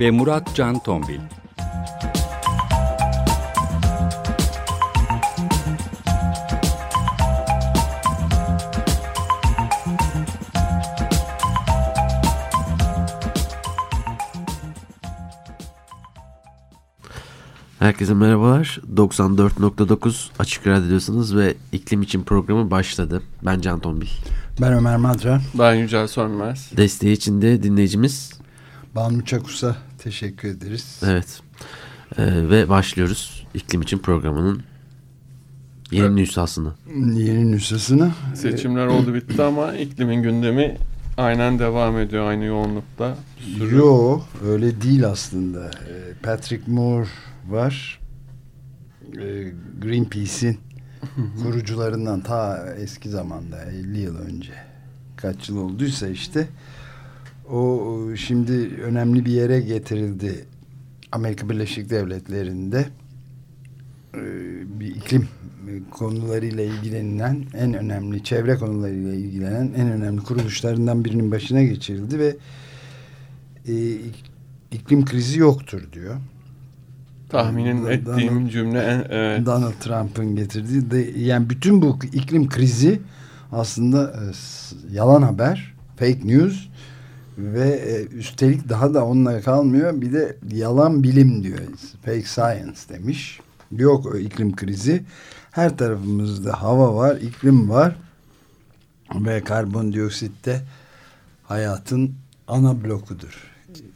ve Murat Can Tombil. Herkese merhabalar. 94.9 Açık Radyo'dasınız ve iklim için programı başladı. Ben Can Tombil. Ben Ömer Madra. Ben Yücel Sönmez. Desteği için de dinleyicimiz. Banu Çakus'a teşekkür ederiz. Evet. Ee, ve başlıyoruz iklim için programının yeni evet. nüshasını. Yeni nüshasını. Seçimler oldu bitti ama iklimin gündemi aynen devam ediyor aynı yoğunlukta. Yo öyle değil aslında. Patrick Moore var. Greenpeace'in kurucularından ta eski zamanda 50 yıl önce kaç yıl olduysa işte o şimdi önemli bir yere getirildi Amerika Birleşik Devletleri'nde bir iklim konularıyla ilgilenen en önemli çevre konularıyla ilgilenen en önemli kuruluşlarından birinin başına geçirildi ve iklim krizi yoktur diyor. Tahminin Donald, ettiğim cümle en, evet. Donald Trump'ın getirdiği de, yani bütün bu iklim krizi aslında e, yalan haber, fake news ve e, üstelik daha da onunla kalmıyor bir de yalan bilim diyor. Fake science demiş. Yok iklim krizi. Her tarafımızda hava var, iklim var ve karbondioksit de hayatın ana blokudur.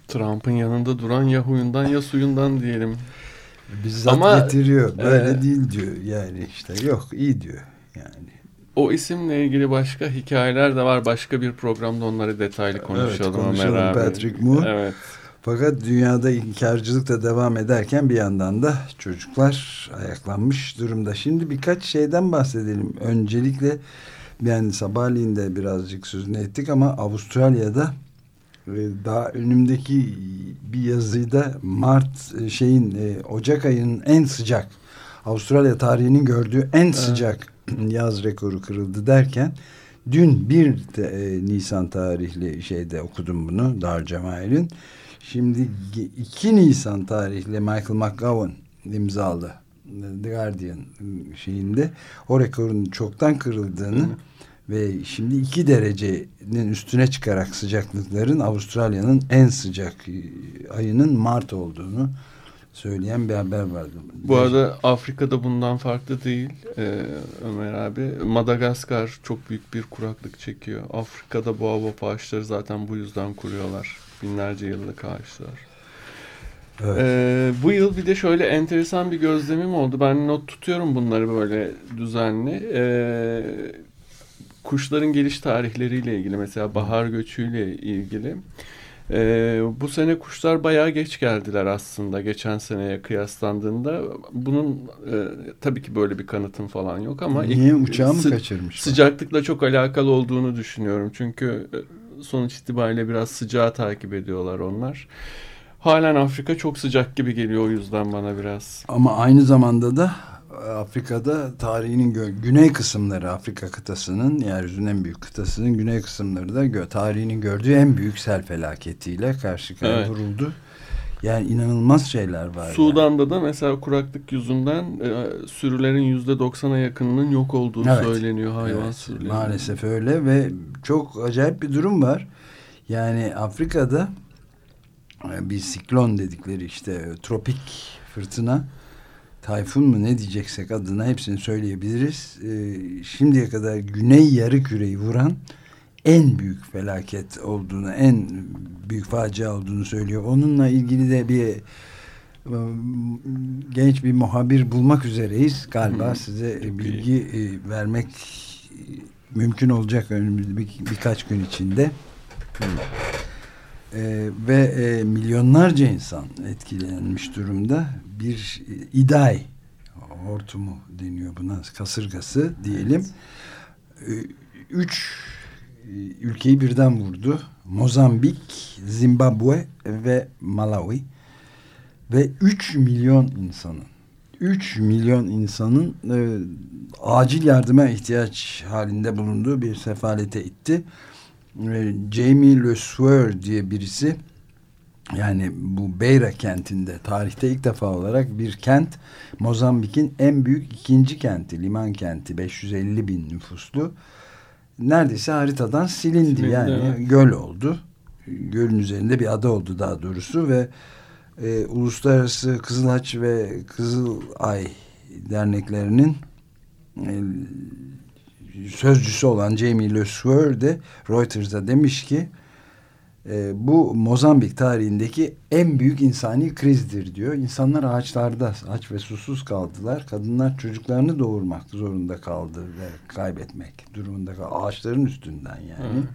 Trump'ın yanında duran ya huyundan ya suyundan diyelim. Bizzat Ama, getiriyor. Böyle e, değil diyor. Yani işte yok iyi diyor. Yani. O isimle ilgili başka hikayeler de var. Başka bir programda onları detaylı konuşalım. Evet konuşalım Ömer Patrick Moore. Evet. Fakat dünyada inkarcılık da devam ederken bir yandan da çocuklar ayaklanmış durumda. Şimdi birkaç şeyden bahsedelim. Öncelikle yani sabahleyin de birazcık sözünü ettik ama Avustralya'da daha önümdeki bir yazıda Mart e, şeyin e, Ocak ayının en sıcak Avustralya tarihinin gördüğü en sıcak. yaz rekoru kırıldı derken dün bir de, e, Nisan tarihli şeyde okudum bunu Dar Cemal'in şimdi 2 Nisan tarihli Michael McGowan imzalı The Guardian şeyinde o rekorun çoktan kırıldığını Hı. ve şimdi iki derecenin üstüne çıkarak sıcaklıkların Avustralya'nın en sıcak e, ayının Mart olduğunu söyleyen bir haber vardı. Bu arada Afrika'da bundan farklı değil ee, Ömer abi. Madagaskar çok büyük bir kuraklık çekiyor. Afrika'da boğa ağaçları zaten bu yüzden kuruyorlar. Binlerce yıllık ağaçlar. Evet. Ee, bu yıl bir de şöyle enteresan bir gözlemim oldu. Ben not tutuyorum bunları böyle düzenli. Ee, kuşların geliş tarihleriyle ilgili mesela bahar göçüyle ilgili. Ee, bu sene kuşlar bayağı geç geldiler aslında geçen seneye kıyaslandığında. Bunun e, tabii ki böyle bir kanıtım falan yok ama niye uçağı mı kaçırmış? Sıcaklıkla çok alakalı olduğunu düşünüyorum. Çünkü e, sonuç itibariyle biraz sıcağı takip ediyorlar onlar. Halen Afrika çok sıcak gibi geliyor o yüzden bana biraz. Ama aynı zamanda da Afrika'da tarihinin güney kısımları Afrika kıtasının yeryüzünün en büyük kıtasının güney kısımları da gö tarihinin gördüğü en büyük sel felaketiyle karşı karşıya evet. vuruldu. Yani inanılmaz şeyler var. Sudan'da yani. da mesela kuraklık yüzünden e, sürülerin yüzde doksana yakınının yok olduğu evet. söyleniyor hayvan evet, sürüleri. Maalesef öyle ve çok acayip bir durum var. Yani Afrika'da e, bir siklon dedikleri işte tropik fırtına tayfun mu ne diyeceksek adına hepsini söyleyebiliriz. E, şimdiye kadar güney yarı küreyi vuran en büyük felaket olduğunu, en büyük facia olduğunu söylüyor. Onunla ilgili de bir e, genç bir muhabir bulmak üzereyiz. Galiba hmm. size bilgi e, vermek mümkün olacak önümüzde bir, birkaç gün içinde. Hmm. E, ve e, milyonlarca insan etkilenmiş durumda. Bir e, iday hortumu deniyor buna kasırgası diyelim. Evet. Üç ülkeyi birden vurdu. Mozambik, Zimbabwe ve Malawi ve 3 milyon insanın 3 milyon insanın e, acil yardıma ihtiyaç halinde bulunduğu bir sefalete itti. E, Jamie Le Sueur diye birisi yani bu Beira kentinde tarihte ilk defa olarak bir kent Mozambik'in en büyük ikinci kenti liman kenti 550 bin nüfuslu neredeyse haritadan silindi, silindi yani evet. göl oldu gölün üzerinde bir ada oldu daha doğrusu ve e, Uluslararası Kızılhaç ve Kızılay derneklerinin e, sözcüsü olan Jamie Le Sueur de Reuters'a demiş ki e, bu Mozambik tarihindeki en büyük insani krizdir diyor. İnsanlar ağaçlarda aç ve susuz kaldılar. Kadınlar çocuklarını doğurmak zorunda kaldı ve kaybetmek durumunda kaldı. Ağaçların üstünden yani. Hmm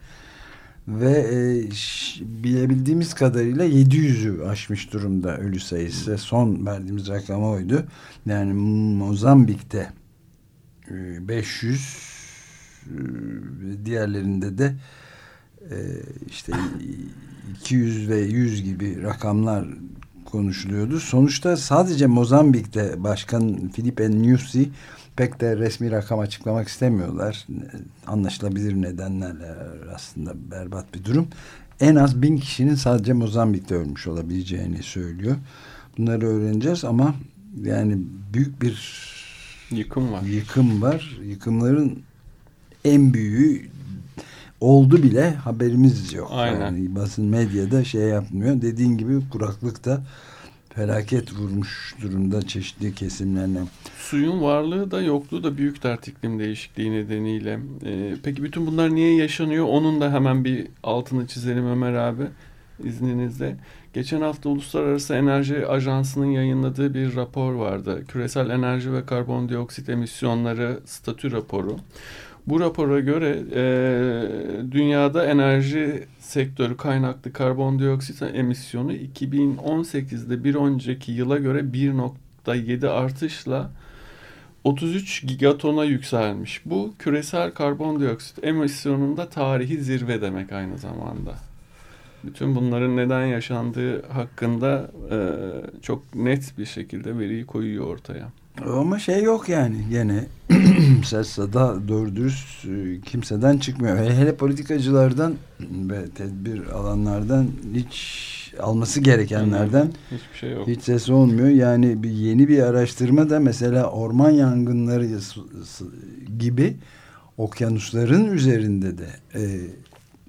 ve e, bilebildiğimiz kadarıyla 700'ü aşmış durumda ölü sayısı. Son verdiğimiz rakam oydu. Yani Mozambik'te e, 500 e, diğerlerinde de e, işte 200 ve 100 gibi rakamlar konuşuluyordu. Sonuçta sadece Mozambik'te Başkan Filipe Nyusi pek de resmi rakam açıklamak istemiyorlar. Anlaşılabilir nedenlerle aslında berbat bir durum. En az bin kişinin sadece Mozambik'te ölmüş olabileceğini söylüyor. Bunları öğreneceğiz ama yani büyük bir yıkım var. Yıkım var. Yıkımların en büyüğü oldu bile haberimiz yok. Aynen. Yani basın medyada şey yapmıyor. Dediğin gibi kuraklıkta felaket vurmuş durumda çeşitli kesimlerine. Suyun varlığı da yokluğu da büyük dert iklim değişikliği nedeniyle. Ee, peki bütün bunlar niye yaşanıyor? Onun da hemen bir altını çizelim Ömer abi izninizle. Geçen hafta Uluslararası Enerji Ajansı'nın yayınladığı bir rapor vardı. Küresel enerji ve karbondioksit emisyonları statü raporu. Bu rapora göre e, dünyada enerji sektörü kaynaklı karbondioksit emisyonu 2018'de bir önceki yıla göre 1.7 artışla 33 gigatona yükselmiş. Bu küresel karbondioksit emisyonunda tarihi zirve demek aynı zamanda. Bütün bunların neden yaşandığı hakkında e, çok net bir şekilde veriyi koyuyor ortaya. Ama şey yok yani gene ses sada doğru dürüst e, kimseden çıkmıyor. Hele politikacılardan ve tedbir alanlardan hiç alması gerekenlerden hiçbir şey yok. Hiç ses olmuyor. Yani bir yeni bir araştırma da mesela orman yangınları gibi okyanusların üzerinde de e,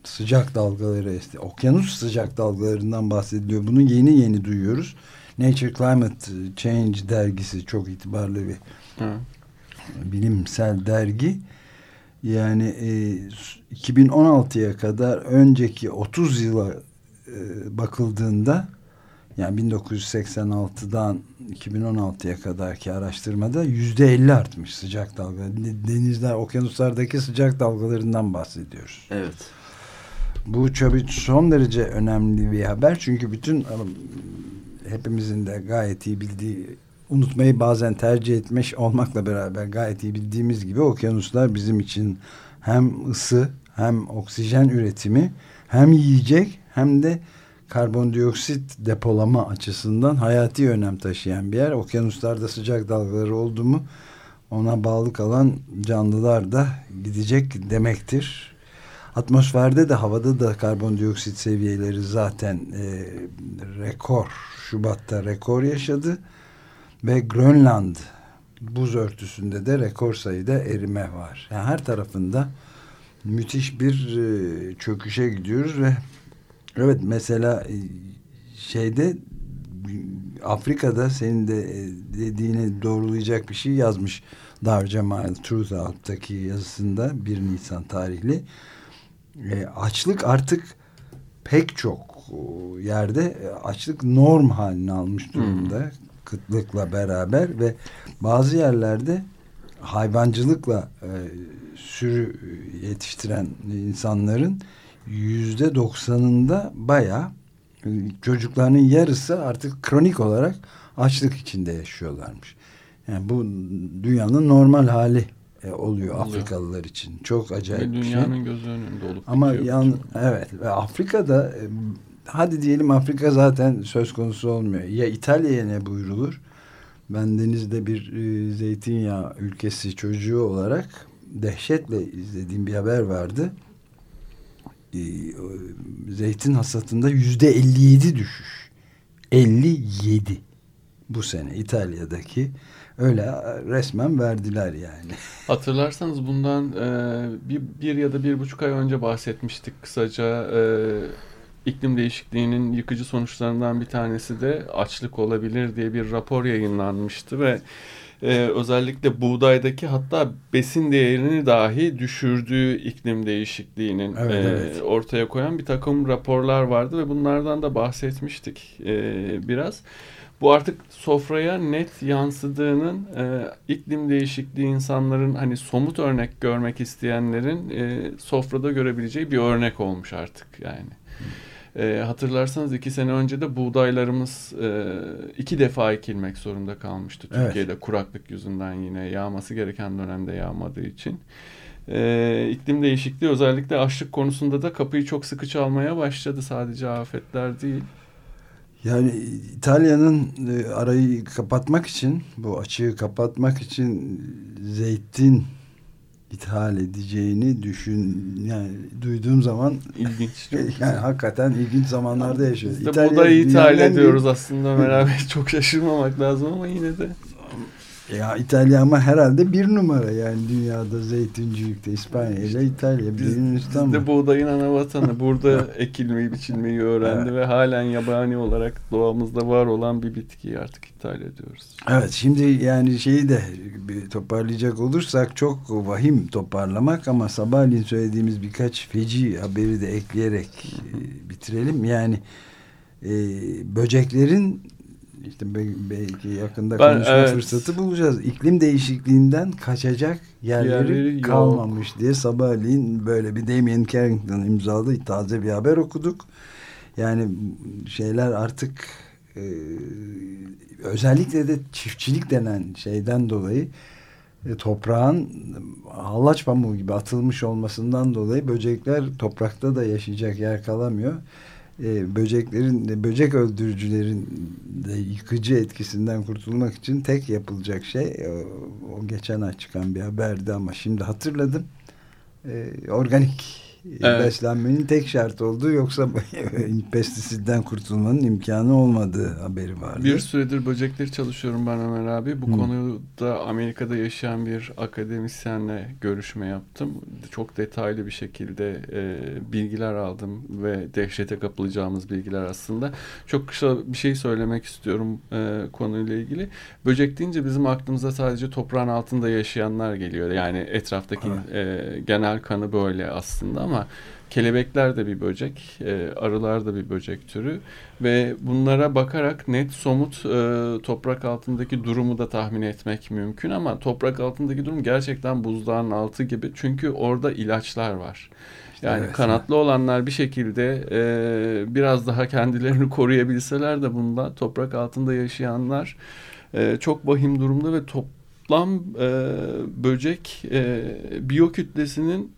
sıcak dalgaları işte okyanus sıcak dalgalarından bahsediliyor. Bunu yeni yeni duyuyoruz. Nature Climate Change dergisi çok itibarlı bir Hı. Bilimsel dergi. Yani e, 2016'ya kadar önceki 30 yıla e, bakıldığında yani 1986'dan 2016'ya kadarki araştırmada yüzde 50 artmış sıcak dalga. Denizler, okyanuslardaki sıcak dalgalarından bahsediyoruz. Evet. Bu tabii son derece önemli bir haber. Çünkü bütün hepimizin de gayet iyi bildiği unutmayı bazen tercih etmiş olmakla beraber gayet iyi bildiğimiz gibi okyanuslar bizim için hem ısı hem oksijen üretimi hem yiyecek hem de karbondioksit depolama açısından hayati önem taşıyan bir yer. Okyanuslarda sıcak dalgaları oldu mu ona bağlı kalan canlılar da gidecek demektir. Atmosferde de havada da karbondioksit seviyeleri zaten e, rekor. Şubat'ta rekor yaşadı. Ve Grönland buz örtüsünde de rekor sayıda erime var. Yani her tarafında müthiş bir e, çöküşe gidiyoruz ve evet mesela e, şeyde Afrika'da senin de e, dediğini doğrulayacak bir şey yazmış Dar Cemal Truth Out'taki yazısında 1 Nisan tarihli e, açlık artık pek çok yerde e, açlık norm haline almış durumda. Hmm. Kıtlıkla beraber ve bazı yerlerde hayvancılıkla e, sürü yetiştiren insanların yüzde doksanında baya çocukların yarısı artık kronik olarak açlık içinde yaşıyorlarmış. Yani bu dünyanın normal hali e, oluyor, oluyor Afrikalılar için. Çok acayip ve bir şey. dünyanın gözü önünde olup Ama yan, evet ve Afrika'da e, hadi diyelim Afrika zaten söz konusu olmuyor. Ya İtalya'ya ne buyrulur? Ben denizde bir e, zeytinyağı ülkesi çocuğu olarak dehşetle izlediğim bir haber vardı. E, zeytin hasatında yüzde 57 düşüş. 57 bu sene İtalya'daki öyle resmen verdiler yani. Hatırlarsanız bundan e, bir, bir ya da bir buçuk ay önce bahsetmiştik kısaca. E, iklim değişikliğinin yıkıcı sonuçlarından bir tanesi de açlık olabilir diye bir rapor yayınlanmıştı ve e, özellikle buğdaydaki hatta besin değerini dahi düşürdüğü iklim değişikliğinin evet, e, evet. ortaya koyan bir takım raporlar vardı ve bunlardan da bahsetmiştik e, biraz. Bu artık sofraya net yansıdığının e, iklim değişikliği insanların hani somut örnek görmek isteyenlerin e, sofrada görebileceği bir örnek olmuş artık yani. E, hatırlarsanız iki sene önce de buğdaylarımız e, iki defa ekilmek zorunda kalmıştı. Türkiye'de evet. kuraklık yüzünden yine yağması gereken dönemde yağmadığı için. E, iklim değişikliği özellikle açlık konusunda da kapıyı çok sıkı çalmaya başladı. Sadece afetler değil. Yani İtalya'nın e, arayı kapatmak için, bu açığı kapatmak için zeytin ithal edeceğini düşün yani duyduğum zaman ilginç. yani hakikaten ilginç zamanlarda yaşıyoruz. De İtalya, buğdayı ithal ediyoruz bir... aslında abi. Çok şaşırmamak lazım ama yine de. Ya İtalya ama herhalde bir numara yani dünyada zeytincilikte İspanya ile İtalya. Biz, biz de buğdayın ana vatanı. Burada ekilmeyi biçilmeyi öğrendi evet. ve halen yabani olarak doğamızda var olan bir bitkiyi artık ithal ediyoruz. Evet şimdi yani şeyi de bir toparlayacak olursak çok vahim toparlamak ama sabahleyin söylediğimiz birkaç feci haberi de ekleyerek e, bitirelim. Yani e, böceklerin işte belki yakında ben, konuşma evet. fırsatı bulacağız. İklim değişikliğinden kaçacak yerleri, yerleri kalmamış yok. diye sabahleyin böyle bir Damien Carrington imzalı taze bir haber okuduk. Yani şeyler artık e, özellikle de çiftçilik denen şeyden dolayı e, toprağın hallaç pamuğu gibi atılmış olmasından dolayı böcekler toprakta da yaşayacak yer kalamıyor e, böceklerin, böcek öldürücülerin de yıkıcı etkisinden kurtulmak için tek yapılacak şey o, o geçen ay çıkan bir haberdi ama şimdi hatırladım. E, organik evet. beslenmenin tek şart olduğu yoksa pestisitten kurtulmanın imkanı olmadığı haberi vardı. Bir süredir böcekleri çalışıyorum ben Ömer abi. Bu Hı. konuda Amerika'da yaşayan bir akademisyenle görüşme yaptım. Çok detaylı bir şekilde e, bilgiler aldım ve dehşete kapılacağımız bilgiler aslında. Çok kısa bir şey söylemek istiyorum e, konuyla ilgili. Böcek deyince bizim aklımıza sadece toprağın altında yaşayanlar geliyor. Yani etraftaki e, genel kanı böyle aslında ama ama kelebekler de bir böcek, e, arılar da bir böcek türü ve bunlara bakarak net somut e, toprak altındaki durumu da tahmin etmek mümkün ama toprak altındaki durum gerçekten buzdağın altı gibi çünkü orada ilaçlar var. Yani evet. kanatlı olanlar bir şekilde e, biraz daha kendilerini koruyabilseler de bunda toprak altında yaşayanlar e, çok vahim durumda ve toplam e, böcek e, biyokütlesinin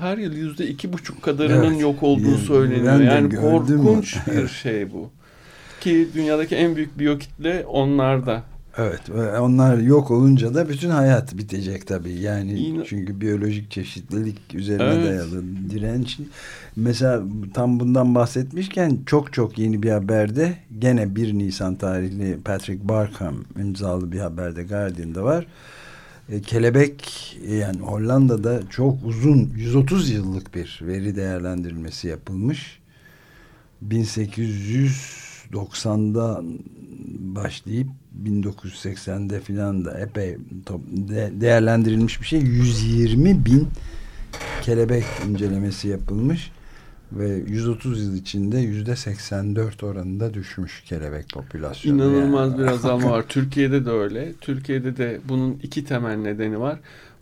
her yıl yüzde iki buçuk kadarının evet, yok olduğu söyleniyor. Yani korkunç bir şey bu. Ki dünyadaki en büyük biyokitle onlarda. Evet onlar yok olunca da bütün hayat bitecek tabii. Yani İna... çünkü biyolojik çeşitlilik üzerine evet. dayalı direnç. Mesela tam bundan bahsetmişken çok çok yeni bir haberde gene 1 Nisan tarihli Patrick Barkham imzalı bir haberde Guardian'da var e, kelebek yani Hollanda'da çok uzun 130 yıllık bir veri değerlendirilmesi yapılmış. 1890'da başlayıp 1980'de filan da epey de, değerlendirilmiş bir şey. 120 bin kelebek incelemesi yapılmış ve 130 yıl içinde yüzde 84 oranında düşmüş kelebek popülasyonu. İnanılmaz yani. bir azalma var. Türkiye'de de öyle. Türkiye'de de bunun iki temel nedeni var.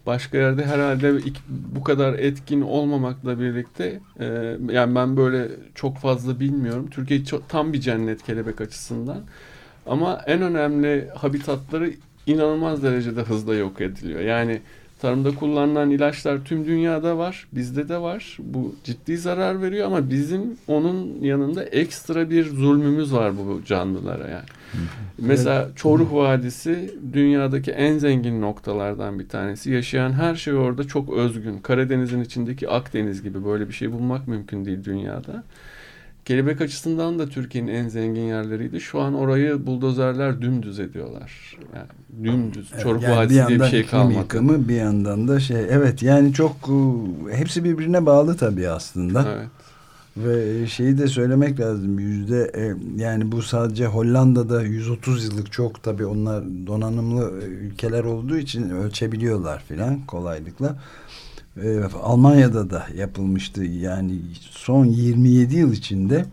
Başka yerde herhalde bu kadar etkin olmamakla birlikte e, yani ben böyle çok fazla bilmiyorum. Türkiye çok, tam bir cennet kelebek açısından. Ama en önemli habitatları inanılmaz derecede hızla yok ediliyor. Yani tarımda kullanılan ilaçlar tüm dünyada var, bizde de var. Bu ciddi zarar veriyor ama bizim onun yanında ekstra bir zulmümüz var bu canlılara yani. Mesela Çoruh Vadisi dünyadaki en zengin noktalardan bir tanesi. Yaşayan her şey orada çok özgün. Karadeniz'in içindeki Akdeniz gibi böyle bir şey bulmak mümkün değil dünyada. Kelebek açısından da Türkiye'nin en zengin yerleriydi. Şu an orayı buldozerler dümdüz ediyorlar. Yani dümdüz. Çoruh yani Vadisi bir diye bir şey kalmadı. Yıkımı, bir yandan da şey evet yani çok e, hepsi birbirine bağlı tabii aslında. Evet. Ve şeyi de söylemek lazım yüzde e, yani bu sadece Hollanda'da 130 yıllık çok tabii onlar donanımlı e, ülkeler olduğu için ölçebiliyorlar filan kolaylıkla. E, Almanya'da da yapılmıştı yani son 27 yıl içinde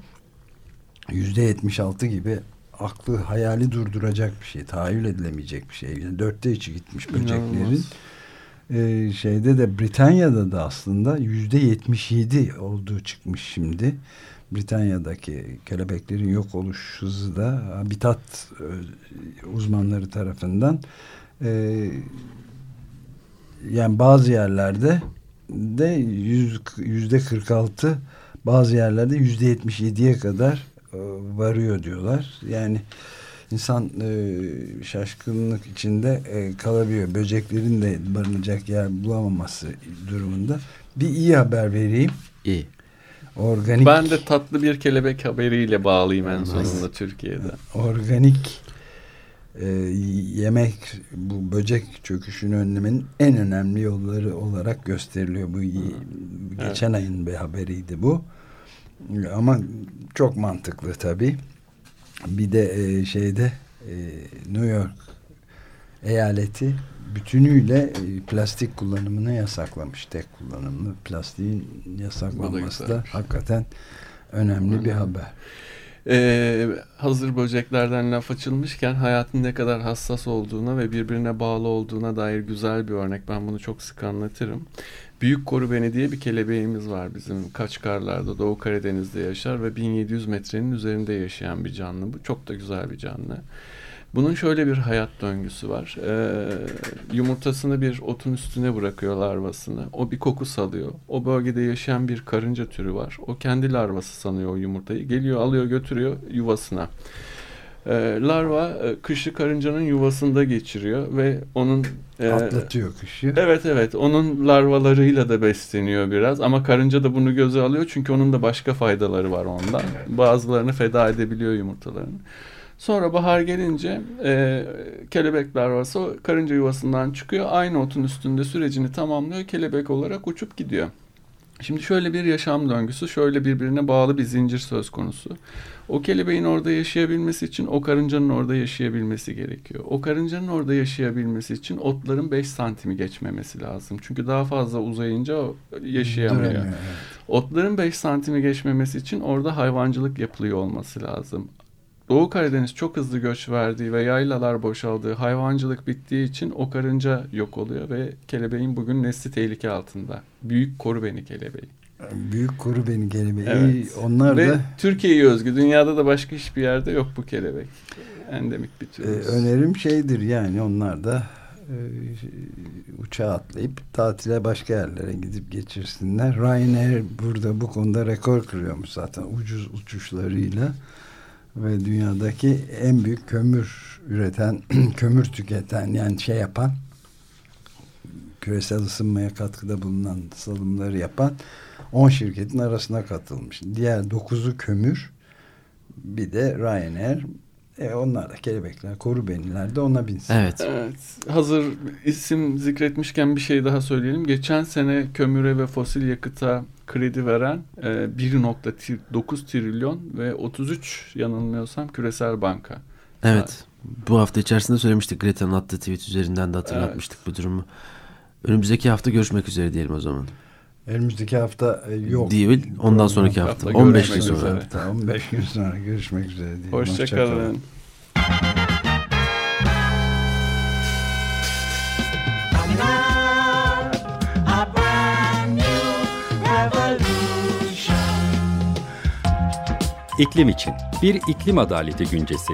yüzde 76 gibi aklı hayali durduracak bir şey tahayyül edilemeyecek bir şey. Yani dörtte içi gitmiş böceklerin. İnanılmaz e, şeyde de Britanya'da da aslında yüzde yetmiş yedi olduğu çıkmış şimdi. Britanya'daki kelebeklerin yok oluş hızı da habitat e, uzmanları tarafından e, yani bazı yerlerde de yüz, yüzde 46 bazı yerlerde yüzde 77'ye kadar e, varıyor diyorlar. Yani insan e, şaşkınlık içinde e, kalabiliyor. Böceklerin de barınacak yer bulamaması durumunda. Bir iyi haber vereyim. İyi. Organik. Ben de tatlı bir kelebek haberiyle bağlayayım en sonunda Türkiye'de. Organik e, yemek bu böcek çöküşünü önlemenin en önemli yolları olarak gösteriliyor. Bu geçen evet. ayın bir haberiydi bu. Ama çok mantıklı tabii. Bir de e, şeyde e, New York eyaleti bütünüyle e, plastik kullanımını yasaklamış. Tek kullanımlı plastiğin yasaklanması da, da hakikaten önemli bir haber. Ee, hazır böceklerden laf açılmışken hayatın ne kadar hassas olduğuna ve birbirine bağlı olduğuna dair güzel bir örnek. Ben bunu çok sık anlatırım. Büyük Koru Beni diye bir kelebeğimiz var bizim Kaçkarlar'da Doğu Karadeniz'de yaşar ve 1700 metrenin üzerinde yaşayan bir canlı bu. Çok da güzel bir canlı. Bunun şöyle bir hayat döngüsü var. Ee, yumurtasını bir otun üstüne bırakıyor larvasını. O bir koku salıyor. O bölgede yaşayan bir karınca türü var. O kendi larvası sanıyor o yumurtayı. Geliyor alıyor götürüyor yuvasına. E, larva e, kışı karıncanın yuvasında geçiriyor ve onun e, atlatıyor kışı. Evet evet onun larvalarıyla da besleniyor biraz ama karınca da bunu göze alıyor çünkü onun da başka faydaları var ondan. Bazılarını feda edebiliyor yumurtalarını. Sonra bahar gelince e, kelebek larvası karınca yuvasından çıkıyor. Aynı otun üstünde sürecini tamamlıyor. Kelebek olarak uçup gidiyor. Şimdi şöyle bir yaşam döngüsü, şöyle birbirine bağlı bir zincir söz konusu. O kelebeğin orada yaşayabilmesi için o karıncanın orada yaşayabilmesi gerekiyor. O karıncanın orada yaşayabilmesi için otların 5 santimi geçmemesi lazım. Çünkü daha fazla uzayınca yaşayamıyor. Evet. Otların 5 santimi geçmemesi için orada hayvancılık yapılıyor olması lazım. Doğu Karadeniz çok hızlı göç verdiği ve yaylalar boşaldığı, hayvancılık bittiği için o karınca yok oluyor ve kelebeğin bugün nesli tehlike altında. Büyük koru beni kelebeği. Büyük koru beni kelebeği. Evet. Onlar ve da Türkiye'ye özgü. Dünyada da başka hiçbir yerde yok bu kelebek. Endemik bir tür. Ee, önerim şeydir yani onlar da e, uçağa atlayıp tatile başka yerlere gidip geçirsinler. Ryanair burada bu konuda rekor kırıyormuş zaten ucuz uçuşlarıyla ve dünyadaki en büyük kömür üreten, kömür tüketen yani şey yapan küresel ısınmaya katkıda bulunan salımları yapan 10 şirketin arasına katılmış. Diğer 9'u kömür bir de Ryanair e onlar da kelebekler, koru beniler de ona binsin. Evet. evet. Hazır isim zikretmişken bir şey daha söyleyelim. Geçen sene kömüre ve fosil yakıta kredi veren e, 1.9 trilyon ve 33 yanılmıyorsam küresel banka. Evet. Bu hafta içerisinde söylemiştik. Greta'nın attığı tweet üzerinden de hatırlatmıştık evet. bu durumu. Önümüzdeki hafta görüşmek üzere diyelim o zaman. Önümüzdeki hafta e, yok. Değil. Ondan sonraki hafta. hafta 15 gün sonra. Hafta. 15 gün sonra görüşmek üzere. Hoşçakalın. Hoşça kalın. İklim için bir iklim adaleti güncesi.